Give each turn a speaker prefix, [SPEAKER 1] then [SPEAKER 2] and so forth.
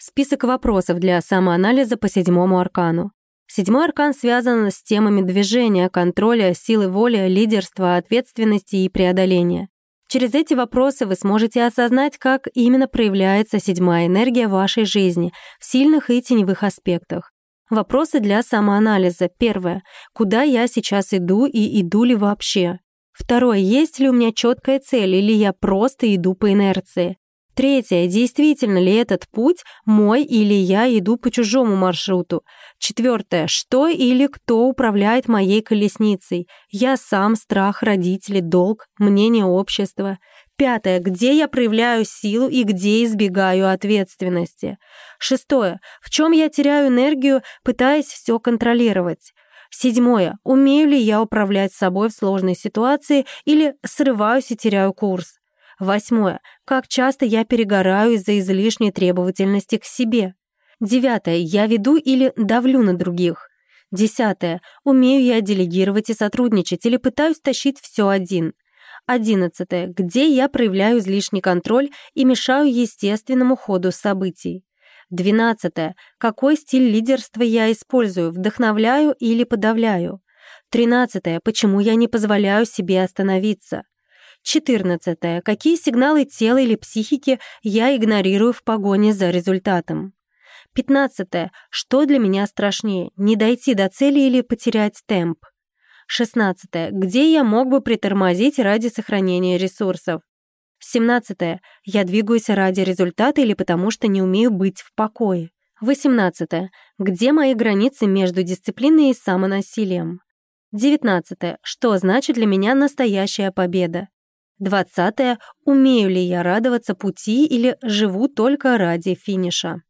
[SPEAKER 1] Список вопросов для самоанализа по седьмому аркану. Седьмой аркан связан с темами движения, контроля, силы воли, лидерства, ответственности и преодоления. Через эти вопросы вы сможете осознать, как именно проявляется седьмая энергия в вашей жизни в сильных и теневых аспектах. Вопросы для самоанализа. Первое. Куда я сейчас иду и иду ли вообще? Второе. Есть ли у меня четкая цель или я просто иду по инерции? Третье. Действительно ли этот путь мой или я иду по чужому маршруту? Четвертое. Что или кто управляет моей колесницей? Я сам, страх, родители, долг, мнение общества. Пятое. Где я проявляю силу и где избегаю ответственности? Шестое. В чем я теряю энергию, пытаясь все контролировать? Седьмое. Умею ли я управлять собой в сложной ситуации или срываюсь и теряю курс? Восьмое. Как часто я перегораю из-за излишней требовательности к себе? Девятое. Я веду или давлю на других? Десятое. Умею я делегировать и сотрудничать или пытаюсь тащить все один? Одиннадцатое. Где я проявляю излишний контроль и мешаю естественному ходу событий? Двенадцатое. Какой стиль лидерства я использую, вдохновляю или подавляю? Тринадцатое. Почему я не позволяю себе остановиться? 14. Какие сигналы тела или психики я игнорирую в погоне за результатом? 15. Что для меня страшнее, не дойти до цели или потерять темп? 16. Где я мог бы притормозить ради сохранения ресурсов? 17. Я двигаюсь ради результата или потому что не умею быть в покое? 18. Где мои границы между дисциплиной и самонасилием? 19. Что значит для меня настоящая победа? Двадцатое. Умею ли я радоваться пути или живу только ради финиша?